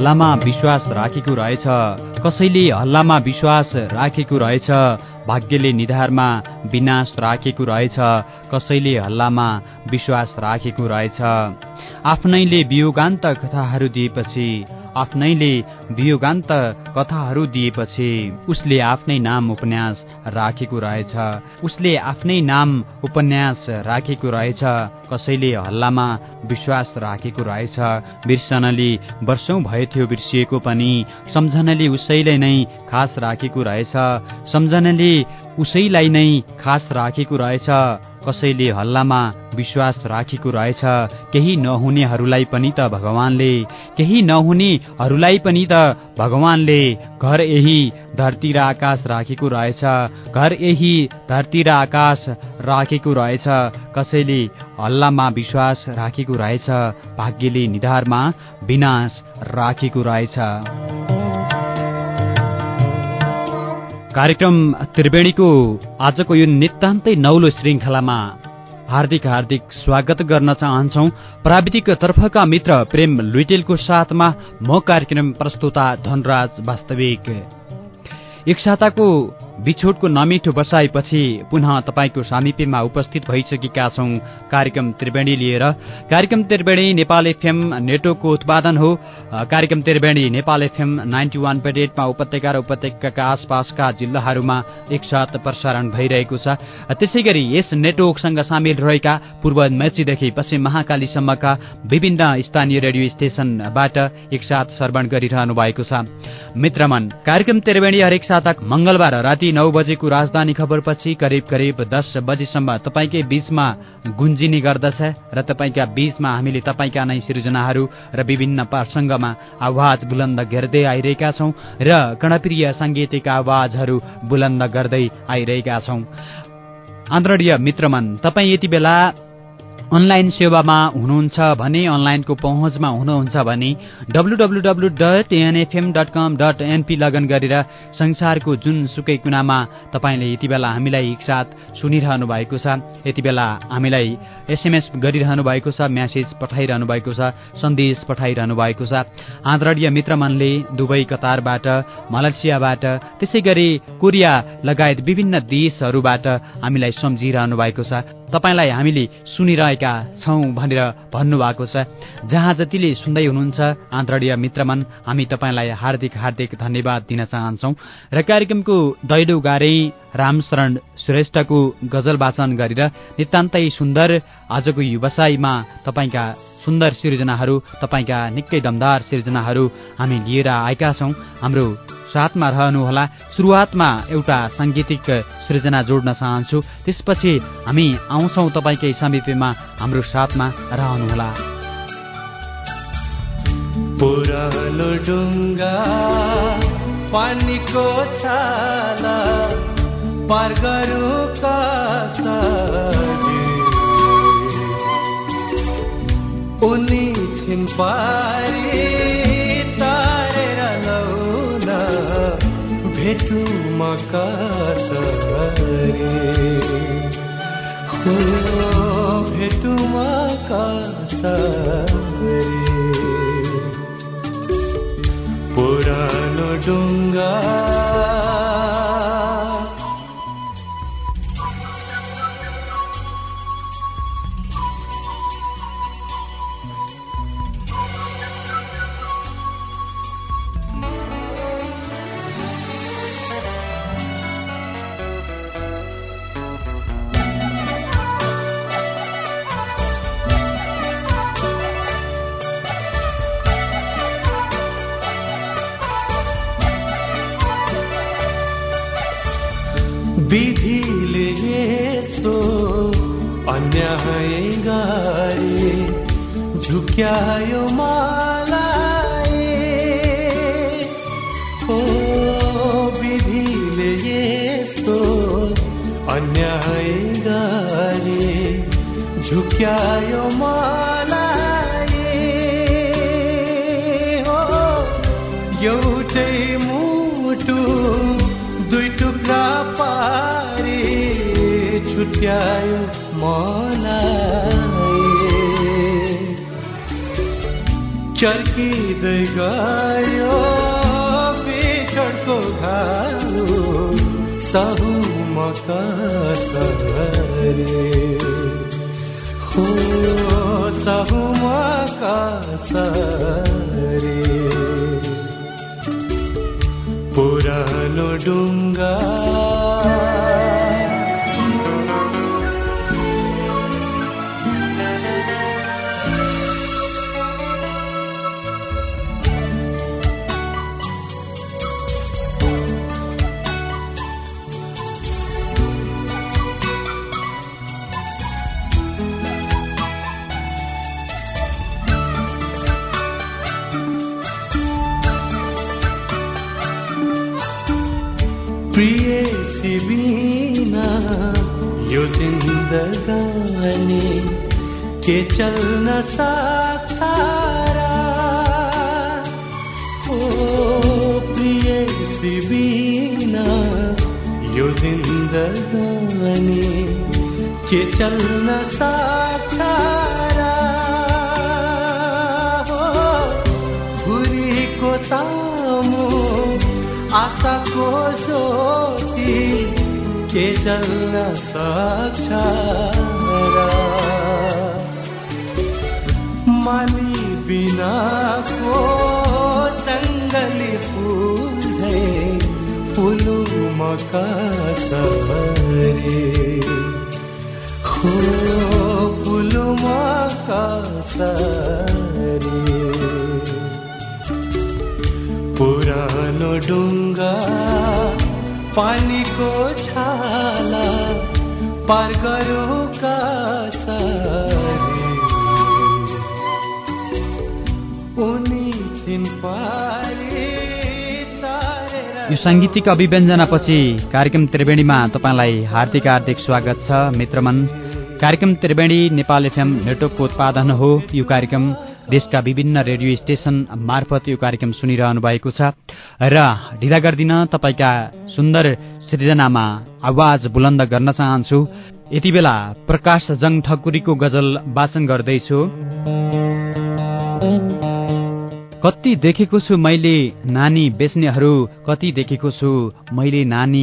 हल्लामा विश्वास राखेको रहेछ। कसैले हल्लामा विश्वास राखेको रहेछ भाग्यले निधारमा विनाश राखेको रहेछ। कसैले हल्लामा विश्वास राखेको रहेछ। आफ्नैले वियोगान्त कथाहरू दिएपछि आफ्नैले वियोगान्त कथाहरू दिएपछि उसले आफ्नै नाम उपन्यास राखेको रहेछ। उसले आफ्नै नाम उपन्यास राखेको रहेछ। कसैले हल्लामा विश्वास राखेको रहेछ। बिर्सनले वर्षौँ भएथ्यो बिर्सिएको पनि। सम्झनाले उसैलाई नै खास राखेको रहेछ। सम्झनाले उसैलाई नै खास राखेको रहेछ। कसैले हल्लामा विश्वास राखेको रहेछ केही नहुनेहरूलाई पनि त भगवानले केही नहुनेहरूलाई पनि त भगवानले घर यही धरती र आकाश राखेको रहेछ घर यही धरती र आकाश राखेको रहेछ कसैले हल्लामा विश्वास राखेको रहेछ भाग्यले निधारमा विनाश राखेको रहेछ। कार्यक्रम त्रिवेणीको आजको यो नितान्तै नौलो श्रृङ्खलामा हार्दिक हार्दिक स्वागत गर्न चाहन्छौ। प्राविधिक तर्फका मित्र प्रेम लुइटेलको साथमा म कार्यक्रम प्रस्तुता धनराज वास्तविक। एक साताको बिछोटको नमिठो बसाएपछि पुनः तपाईँको सामिप्यमा उपस्थित भइसकेका छौँ कार्यक्रम त्रिवेणी लिएर। कार्यक्रम त्रिवेणी नेपाल एफएम नेटवर्कको उत्पादन हो। कार्यक्रम Triveni Nepal FM ninety one point एटमा उपत्यका र उपत्यकाका आसपासका जिल्लाहरूमा एकसाथ प्रसारण भइरहेको छ। त्यसै गरी यस नेटवर्कसँग सामेल रहेका पूर्व मेचीदेखि पश्चिम महाकालीसम्मका विभिन्न स्थानीय रेडियो स्टेशनबाट एकसाथ श्रवण गरिरहनु भएको छ। मित्रमन कार्यक्रम त्रिवेणी हरेक साता मंगलबार राति नौ बजेको राजधानी खबरपछि करिब करिब दस बजीसम्म तपाईँकै बीचमा गुन्जिने गर्दछ र तपाईँका बीचमा हामीले तपाईँका नै सिर्जनाहरू र विभिन्न प्रसङ्गमा आवाज बुलन्द गर्दै आइरहेका छौँ र गणप्रिय साङ्गीतिक आवाजहरू बुलन्द गर्दै आइरहेका छौँ। आदरणीय मित्रमन तपाईँ यति बेला अनलाइन सेवामा हुनुहुन्छ भने अनलाइनको पहुँचमा हुनुहुन्छ भने W W W dot NFM dot com dot NP लगन गरेर संसारको जुन सुकै कुनामा तपाईँले यति बेला हामीलाई एकसाथ सुनिरहनु भएको छ यति बेला हामीलाई एसएमएस गरिरहनु भएको छ म्यासेज पठाइरहनु भएको छ सन्देश पठाइरहनु भएको छ। आदरणीय मित्रमनले दुबई कतारबाट मलेसियाबाट त्यसै गरी कोरिया लगायत विभिन्न देशहरूबाट हामीलाई सम्झिरहनु भएको छ। तपाईँलाई हामीले सुनिरहेका छौँ भनेर भन्नुभएको छ। जहाँ जतिले सुन्दै हुनुहुन्छ आदरणीय मित्रमन हामी तपाईँलाई हार्दिक हार्दिक धन्यवाद दिन चाहन्छौँ र कार्यक्रमको दैलो गारे रामशरण श्रेष्ठको गजल वाचन गरेर नितान्तै सुन्दर आजको व्यवसायमा तपाईँका सुन्दर सिर्जनाहरू तपाईँका निकै दमदार सिर्जनाहरू हामी लिएर आएका छौँ। हाम्रो साथमा रहनुहोला। सुरुवातमा एउटा साङ्गीतिक सृजना जोड्न चाहन्छु। त्यसपछि हामी आउँछौँ तपाईँकै समितिमा हाम्रो साथमा रहनुहोला। पुरानो डुङ्गा पानीको छाला पार गरौँ उनी छिन पारी भेटु म कसरी हो भेटु अन्याय गरे झुक्यायो मलाई। ओ विधिले यस्तो अन्याय गरे झुक्यायो मलाई। हो एउटै मुटु दुई टुक्रा पारी छुट्यायो मलाई चर्किँदै गयो बिछोडको घाउ सहु म कसरे हो सहु म कसरे पुरानो डुङ्गा प्रिय सिबिना यो जिन्दगानी के चल्न सक्छ र? ओ प्रिय सिबिना यो जिन्दगानी के चल्न सक्छ आशाको ज्योति के जल्न सक्छ? माली बिनाको सङ्गली फुलु म कसरी हो फुलु म कसरी पुरानो डुङ्गा पानीको छाला पार गरौँ यो साङ्गीतिक अभिव्यञ्जनापछि कार्यक्रम त्रिवेणीमा तपाईँलाई हार्दिक हार्दिक स्वागत छ मित्रमन। कार्यक्रम त्रिवेणी नेपाल एफएम नेटवर्कको उत्पादन हो। यो कार्यक्रम देशका विभिन्न रेडियो स्टेशन मार्फत यो कार्यक्रम सुनिरहनु भएको छ। र ढिला गर्दिन तपाईँका सुन्दर सृजनामा आवाज बुलन्द गर्न चाहन्छु। यति बेला प्रकाश जङ ठकुरीको गजल वाचन गर्दैछु। कति देखेको छु मैले नानी बेच्नेहरू कति देखेको छु मैले नानी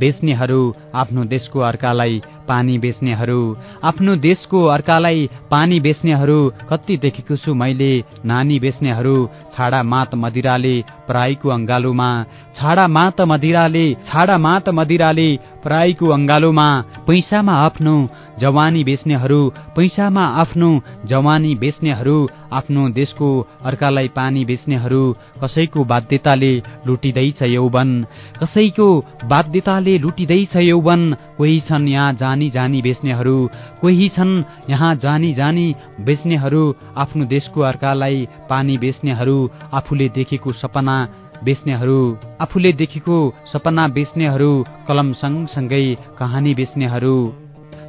बेच्नेहरू आफ्नो देशको अर्कालाई पानी बेच्नेहरू आफ्नो देशको अर्कालाई पानी बेच्नेहरू कति देखेको छु मैले नानी बेच्नेहरू छाडा मात मदिराले पराईको अङ्गालोमा छाडा मात मदिराले छाडा मात मदिराले पराईको अङ्गालोमा पैसामा आफ्नो जवानी बेच्नेहरू पैसामा आफ्नो जवानी बेच्नेहरू आफ्नो देशको अर्कालाई पानी बेच्नेहरू कसैको बाध्यताले लुटिँदैछ यौवन? कसैको बाध्यताले लुटिँदैछ यौवन? कोही छन् यहाँ जानी जानी बेच्नेहरू कोही छन् यहाँ जानी जानी बेच्नेहरू आफ्नो देशको अर्कालाई पानी बेच्नेहरू आफूले देखेको सपना बेच्नेहरू आफूले देखेको सपना बेच्नेहरू कलम सँगसँगै कहानी बेच्नेहरू।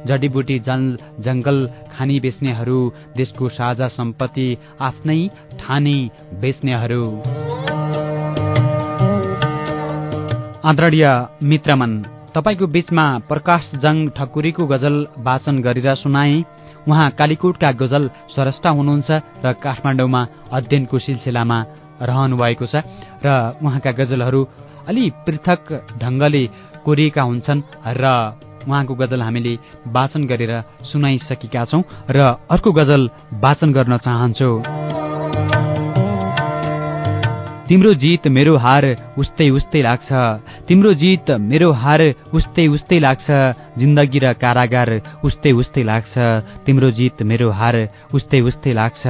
जडीबुटी जन जङ्गल खानी बेच्नेहरू देशको साझा सम्पत्ति आफ्नै ठानी बेच्नेहरू। आदरणीय मित्रमन तपाईँको बीचमा प्रकाश जङ ठकुरीको गजल वाचन गरेर सुनाए। उहाँ कालीकोटका गजल सरष्टा हुनुहुन्छ र काठमाडौँमा अध्ययनको सिलसिलामा रहनु भएको छ र उहाँका गजलहरू अलि पृथक ढङ्गले कोरिएका हुन्छन् र उहाँको गजल हामीले वाचन गरेर सुनाइसकेका छौँ र अर्को गजल वाचन गर्न चाहन्छौ। तिम्रो जित मेरो हार उस्तै उस्तै लाग्छ। तिम्रो जित मेरो हार उस्तै उस्तै लाग्छ। जिन्दगी र कारागार उस्तै उस्तै लाग्छ। तिम्रो जित मेरो हार उस्तै उस्तै लाग्छ।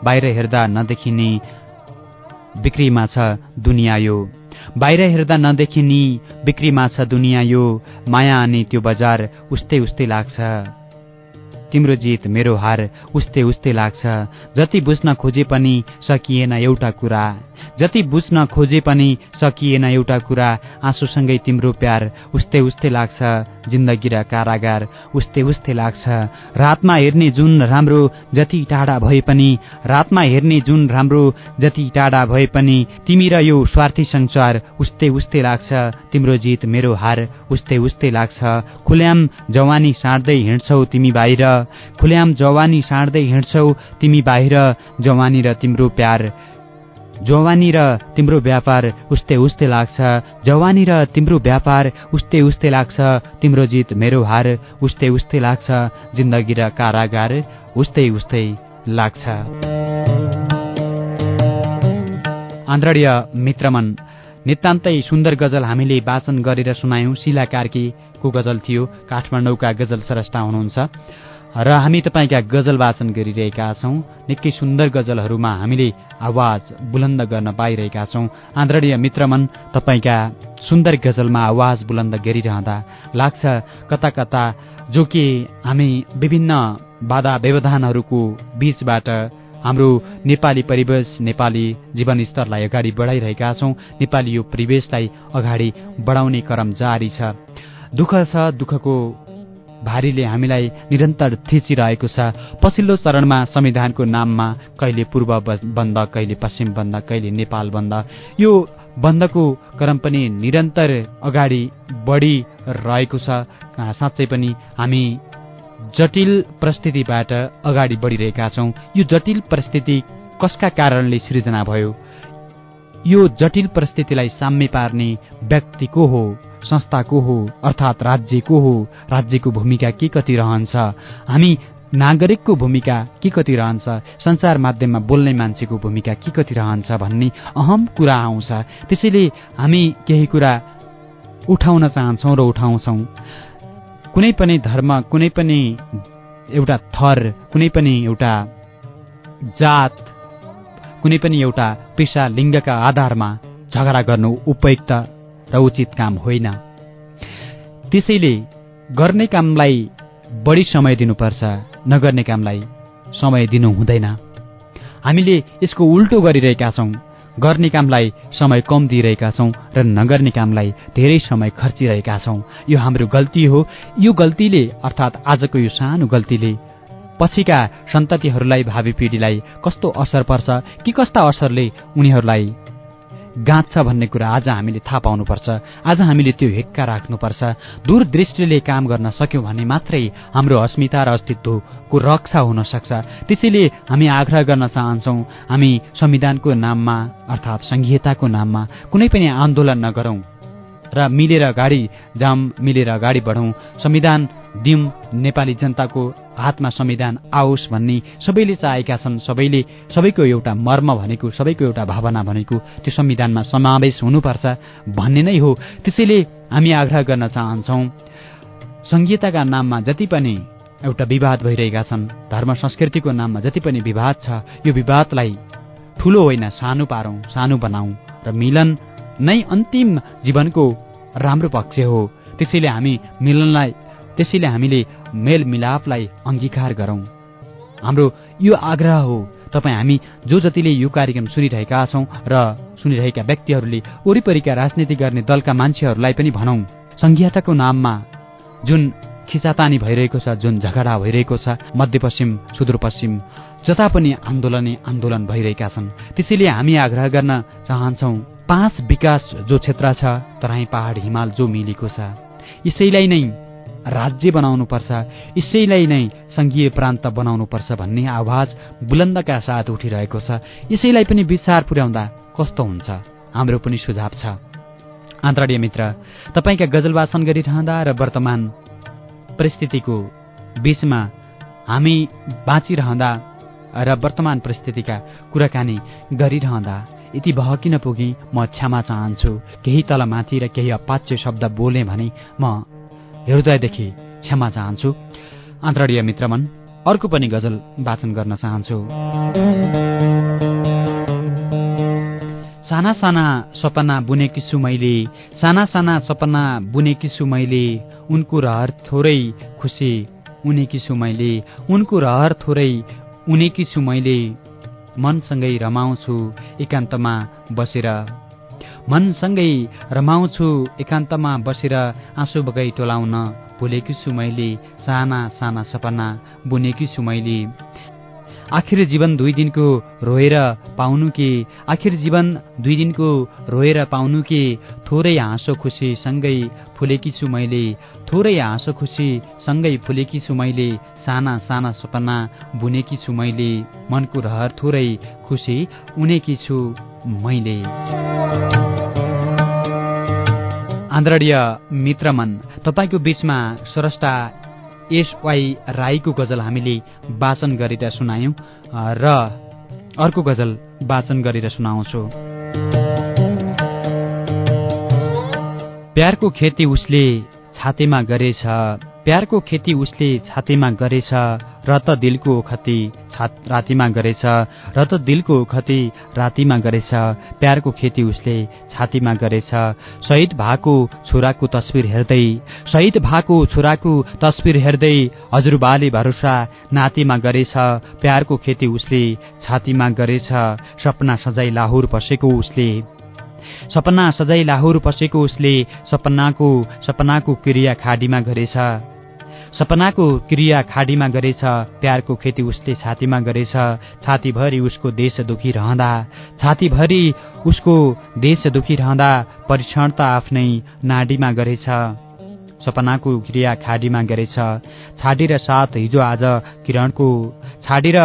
बाहिर हेर्दा नदेखिने बिक्रीमा छ दुनियाँ यो। बाहिर हेर्दा नदेखिने बिक्रीमा छ दुनियाँ यो माया अनि त्यो बजार उस्तै उस्तै लाग्छ। तिम्रो जित मेरो हार उस्तै उस्तै लाग्छ। जति बुझ्न खोजे पनि सकिएन एउटा कुरा। जति बुझ्न खोजे पनि सकिएन एउटा कुरा आँसुसँगै तिम्रो प्यार उस्तै उस्तै लाग्छ। जिन्दगी र कारागार उस्तै उस्तै लाग्छ। रातमा हेर्ने जुन राम्रो जति टाढा भए पनि। रातमा हेर्ने जुन राम्रो जति टाढा भए पनि। तिमी र यो स्वार्थी संसार उस्तै उस्तै लाग्छ। तिम्रो जित मेरो हार उस्तै उस्तै लाग्छ। खुल्याम जवानी साँड्दै हिँड्छौ तिमी बाहिर। खुल्याम जवानी साँड्दै हिँड्छौ तिमी बाहिर जवानी र तिम्रो प्यार। जवानी र तिम्रो व्यापार उस्तै उस्तै लाग्छ। जवानी र तिम्रो व्यापार उस्तै उस्तै लाग्छ। तिम्रो जित मेरो हार उस्तै उस्तै लाग्छ। जिन्दगी र कारागार उस्तै उस्तै लाग्छ। आन्द्रणीय मित्रमन नितान्तै सुन्दर गजल हामीले वाचन गरेर सुनायौँ। शिला कार्कीको गजल थियो काठमाडौँका गजल स्रष्टा हुनुहुन्छ। र हामी तपाईँका गजल वाचन गरिरहेका छौँ। निकै सुन्दर गजलहरूमा हामीले आवाज बुलन्द गर्न पाइरहेका छौँ। आदरणीय मित्रमन तपाईँका सुन्दर गजलमा आवाज बुलन्द गरिरहँदा लाग्छ कता कता जो कि हामी विभिन्न बाधा व्यवधानहरूको बीचबाट हाम्रो नेपाली परिवेश नेपाली जीवनस्तरलाई अगाडि बढाइरहेका छौँ। नेपाली यो परिवेशलाई अगाडि बढाउने क्रम जारी छ। दुःख छ दुःखको भारीले हामीलाई निरन्तर थिचिरहेको छ। पछिल्लो चरणमा संविधानको नाममा कहिले पूर्व बन्द कहिले पश्चिम बन्द कहिले नेपाल बन्द। यो बन्दको क्रम पनि निरन्तर अगाडि बढिरहेको छ। साँच्चै पनि हामी जटिल परिस्थितिबाट अगाडि बढिरहेका छौँ। यो जटिल परिस्थिति कसका कारणले सृजना भयो? यो जटिल परिस्थितिलाई साम्य पार्ने व्यक्ति को हो? संस्था को हो अर्थात् राज्य को हो। राज्यको भूमिका के कति रहन्छ? हामी नागरिकको भूमिका के कति रहन्छ? सञ्चार माध्यममा बोल्ने मान्छेको भूमिका के कति रहन्छ भन्ने अहम कुरा आउँछ। त्यसैले हामी केही कुरा उठाउन चाहन्छौँ र उठाउँछौँ। कुनै पनि धर्म कुनै पनि एउटा थर कुनै पनि एउटा जात कुनै पनि एउटा पेसा लिङ्गका आधारमा झगडा गर्नु उपयुक्त र उचित काम होइन। त्यसैले गर्ने कामलाई बढी समय दिनुपर्छ नगर्ने कामलाई समय दिनु हुँदैन। हामीले यसको उल्टो गरिरहेका छौँ गर्ने कामलाई समय कम दिइरहेका छौँ र नगर्ने कामलाई धेरै समय खर्चिरहेका छौँ। यो हाम्रो गल्ती हो। यो गल्तीले अर्थात् आजको यो सानो गल्तीले पछिका सन्ततिहरूलाई भावी पिँढीलाई कस्तो असर पर्छ कि कस्ता असरले उनीहरूलाई गाँच्छ भन्ने कुरा आज हामीले थाहा पाउनुपर्छ। आज हामीले त्यो हेक्का राख्नुपर्छ। दूरदृष्टिले काम गर्न सक्यौँ भने मात्रै हाम्रो अस्मिता र अस्तित्वको रक्षा हुन सक्छ। त्यसैले हामी आग्रह गर्न चाहन्छौँ हामी संविधानको नाममा अर्थात् संघीयताको नाममा कुनै पनि आन्दोलन नगरौँ। र मिलेर अगाडि जाम मिलेर अगाडि बढौँ। संविधान दिउँ नेपाली जनताको हातमा संविधान आओस् भन्ने सबैले चाहेका छन् सबैले सबैको एउटा मर्म भनेको सबैको एउटा भावना भनेको त्यो संविधानमा समावेश हुनुपर्छ भन्ने नै हो। त्यसैले हामी आग्रह गर्न चाहन्छौँ संहिताका नाममा जति पनि एउटा विवाद भइरहेका छन् धर्म संस्कृतिको नाममा जति पनि विवाद छ यो विवादलाई ठुलो होइन सानो पारौँ सानो बनाऊ र मिलन नै अन्तिम जीवनको राम्रो पक्ष हो। त्यसैले हामी मिलनलाई त्यसैले हामीले मेलमिलापलाई अङ्गीकार गरौँ। हाम्रो यो आग्रह हो तपाईँ हामी जो जतिले यो कार्यक्रम सुनिरहेका छौँ र सुनिरहेका व्यक्तिहरूले वरिपरिका राजनीति गर्ने दलका मान्छेहरूलाई पनि भनौँ संघीयताको नाममा जुन खिचातानी भइरहेको छ जुन झगडा भइरहेको छ मध्यपश्चिम सुदूरपश्चिम जता पनि आन्दोलनै आन्दोलन भइरहेका छन् त्यसैले हामी आग्रह गर्न चाहन्छौ पाँच विकास जो क्षेत्र छ तराई पहाड हिमाल जो मिलेको छ यसैलाई नै राज्य बनाउनुपर्छ यसैलाई नै सङ्घीय प्रान्त बनाउनुपर्छ भन्ने आवाज बुलन्दका साथ उठिरहेको छ। यसैलाई पनि विचार पुर्याउँदा कस्तो हुन्छ? हाम्रो पनि सुझाव छ। आन्तरणीय मित्र तपाईँका गजल वाचन गरिरहँदा र वर्तमान परिस्थितिको बीचमा हामी बाँचिरहँदा र वर्तमान परिस्थितिका कुराकानी गरिरहँदा यति बहकिन पुगी? म क्षमा चाहन्छु। केही तल माथि र केही अपाच्य शब्द बोले भने म हृदयदेखि क्षमा चाहन्छु। आन्तरणीय मित्रमन अर्को पनि गजल वाचन गर्न चाहन्छु। साना साना सपना बुनेकी छु मैले साना साना सपना बुनेकी छु मैले उनको रहर थोरै खुसी उनेकी छु मैले उनको रहर थोरै उनेकी छु मैले मनसँगै रमाउँछु एकान्तमा बसेर मनसँगै रमाउँछु एकान्तमा बसेर आँसु बगाई टोलाउन भुलेकी छु मैले साना साना सपना बुनेकी छु मैले। आखिर जीवन दुई दिनको रोएर पाउनु कि? आखिर जीवन दुई दिनको रोएर पाउनु कि? थोरै हाँसो खुसी सँगै फुलेकी छु मैले। थोरै हाँसो खुसी सँगै फुलेकी छु मैले। साना साना सपना बुनेकी छु मैले। मनको रहर थोरै खुसी उनेकी छु। मैले। आन्द्रणीय मित्रमन तपाईँको बिचमा स्रष्टा एसवाई राईको गजल हामीले वाचन गरेर सुनायौँ र अर्को गजल वाचन गरेर सुनाउँछु। प्यारको खेती उसले छातेमा गरेछ। प्यारको खेती उसले छातेमा गरेछ र त दिलको खती रातिमा गरेछ र त दिलको खती रातिमा गरेछ। प्यारको खेती उसले छातीमा गरेछ। शहीद भएको छोराको तस्विर हेर्दै शहीद भएको छोराको तस्विर हेर्दै हजुरबाले भरोसा नातिमा गरेछ। प्यारको खेती उसले छातीमा गरेछ। सपना सजाई लाहुर बसेको उसले। सपना सजाई लाहुर पसेको उसले सपनाको सपनाको क्रिया खाडीमा गरेछ। सपनाको क्रिया खाडीमा गरेछ प्यारको खेती उसले छातीमा गरेछ छातीभरि उसको देश दुखी रहँदा छातीभरि उसको देश दुखी रहँदा परीक्षण त आफ्नै नाडीमा गरेछ सपनाको क्रिया खाडीमा गरेछ। छाडेर साथ हिजो आज किरणको छाडेर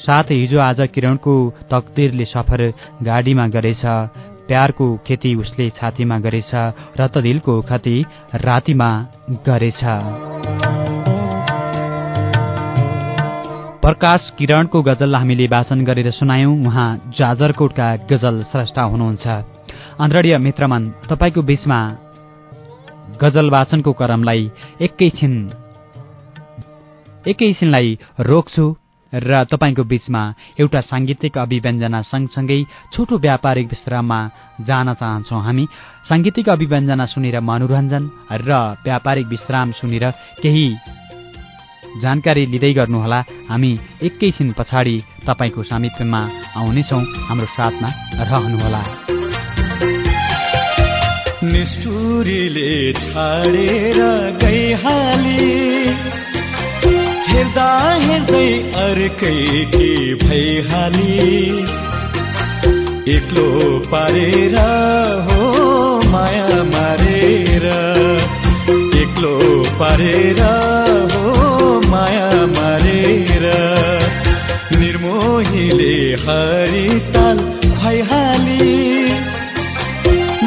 साथ हिजो आज किरणको तकदिरले सफर गाडीमा गरेछ प्यारको खेती उसले छातीमा गरेछ र त दिलको खती रातिमा गरेछ। प्रकाश किरणको गजल हामीले वाचन गरेर सुनायौं। उहाँ जाजरकोटका गजल स्रष्टा हुनुहुन्छ। आन्द्रणीय मित्रमन तपाईँको बीचमा गजल वाचनको क्रमलाई एकैछिन एकैछिनलाई रोक्छु र तपाईँको बीचमा एउटा साङ्गीतिक अभिव्यञ्जना सँगसँगै छोटो व्यापारिक विश्राममा जान चाहन्छौँ हामी। साङ्गीतिक अभिव्यञ्जना सुनेर मनोरञ्जन र व्यापारिक विश्राम सुनेर केही जानकारी लिँदै गर्नुहोला। हामी एकैछिन पछाडि तपाईँको सामिप्यमा आउनेछौँ। हाम्रो साथमा रहनुहोला। निष्ठुरीले छाडेर गइहाली। हेर्दा हेर्दै अर्कै के भइहाली। एक्लो पारेर हो माया मारेर। एक्लो पारेर निर्मोहीले हरिताल भइहाली?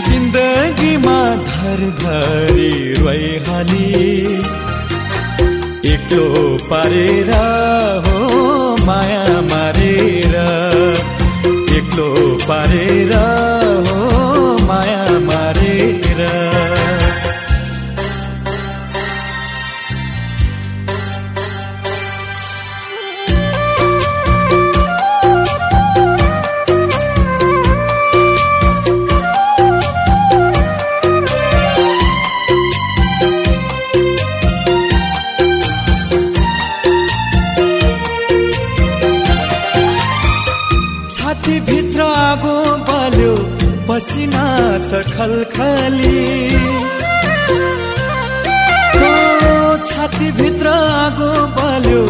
जिन्दगीमा धर धरी रोइहाली। एक्लो पारेर हो माया मारेर। एक्लो पारेर पसिना त खलखली। छाती भित्र आगो बल्यो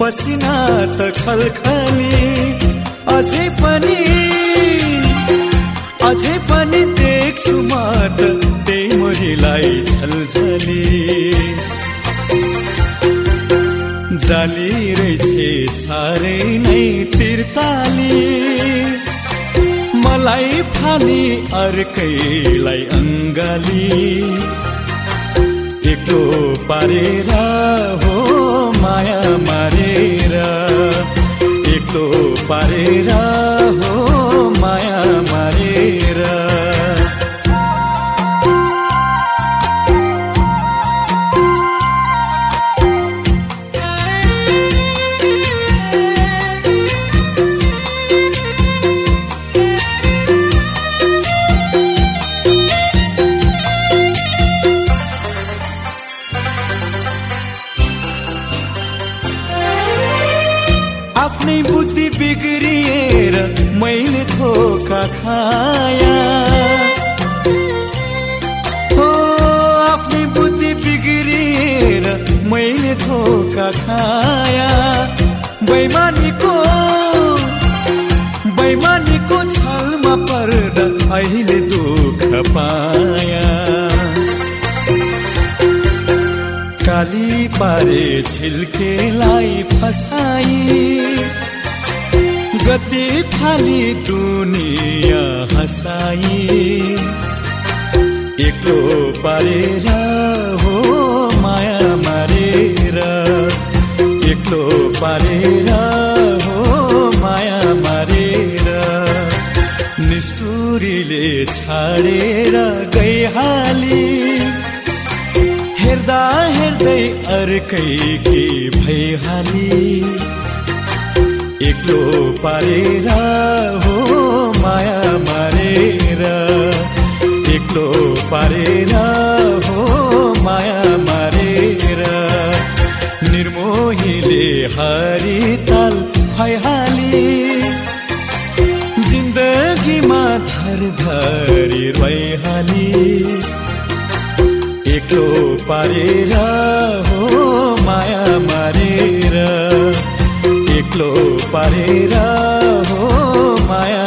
पसिना त खलखली। अझै पनि अझै पनि देख्छु म त त्यही मोरीलाई झलझली। जाली रहेछ साह्रै नै तिर्ताली। मलाई फाली अर्कैलाई अङ्गाली। एक्लो पारेर हो माया मारेर। एक्लो पारेर खाया। हो आफ्नै बुद्धि बिग्रिएर मैले धोका खाया। बैमानीको बैमानीको छलमा पर्दा अहिले दुःख पाया। काली पारे छिल्केलाई फसाई। गति फाली दुनिया हसाई। एक्लो पारेर हो माया मारेर। एक्लो पारेर हो माया मारेर। निष्ठुरीले छाडेर गइहाली हेर्दा हेर्दै अर्कै के भइहाली एक्लो पारेर हो माया मारेर। एक्लो पारेर हो माया मारेर। निर्मोहीले हरिताल भइहाली। जिन्दगीमा धर धरी रोइहाली। एक्लो पारेर हो माया मारेर। एक्लो पारेर हो माया